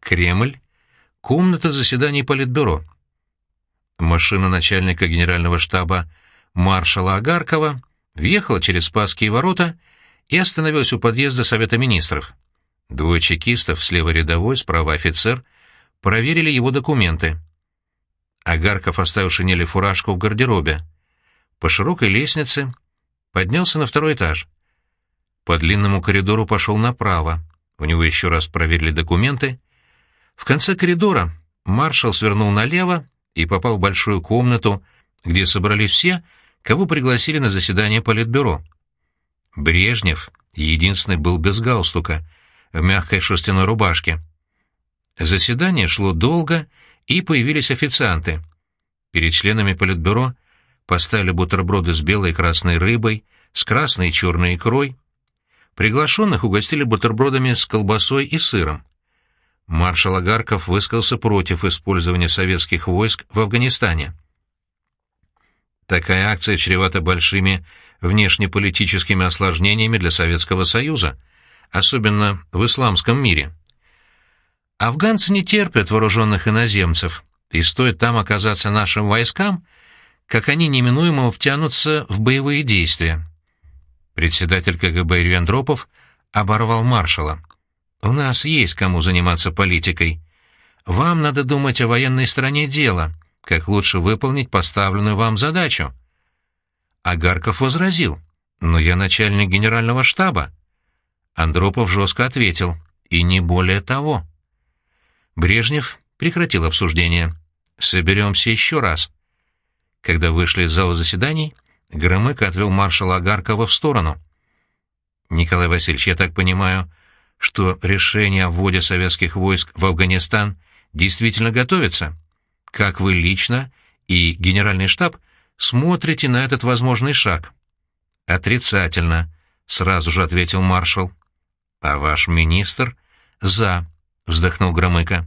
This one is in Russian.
Кремль, комната заседаний Политбюро. Машина начальника генерального штаба маршала Агаркова въехала через Спасские ворота и остановилась у подъезда Совета Министров. Двое чекистов, слева рядовой, справа офицер, проверили его документы. Агарков оставил шинели фуражку в гардеробе. По широкой лестнице поднялся на второй этаж. По длинному коридору пошел направо. У него еще раз проверили документы. В конце коридора маршал свернул налево и попал в большую комнату, где собрались все, кого пригласили на заседание Политбюро. Брежнев, единственный, был без галстука, в мягкой шерстяной рубашке. Заседание шло долго, и появились официанты. Перед членами Политбюро поставили бутерброды с белой и красной рыбой, с красной и черной икрой. Приглашенных угостили бутербродами с колбасой и сыром. Маршал Агарков высказался против использования советских войск в Афганистане. Такая акция чревата большими внешнеполитическими осложнениями для Советского Союза, особенно в исламском мире. Афганцы не терпят вооруженных иноземцев, и стоит там оказаться нашим войскам, как они неминуемо втянутся в боевые действия. Председатель КГБ Андропов оборвал маршала. «У нас есть кому заниматься политикой. Вам надо думать о военной стороне дела, как лучше выполнить поставленную вам задачу». Агарков возразил. «Но я начальник генерального штаба». Андропов жестко ответил. «И не более того». Брежнев прекратил обсуждение. «Соберемся еще раз». Когда вышли из зала заседаний, Громыко отвел маршала Агаркова в сторону. «Николай Васильевич, я так понимаю, что решение о вводе советских войск в Афганистан действительно готовится? Как вы лично и Генеральный штаб смотрите на этот возможный шаг?» «Отрицательно», — сразу же ответил маршал. «А ваш министр?» «За», — вздохнул Громыко.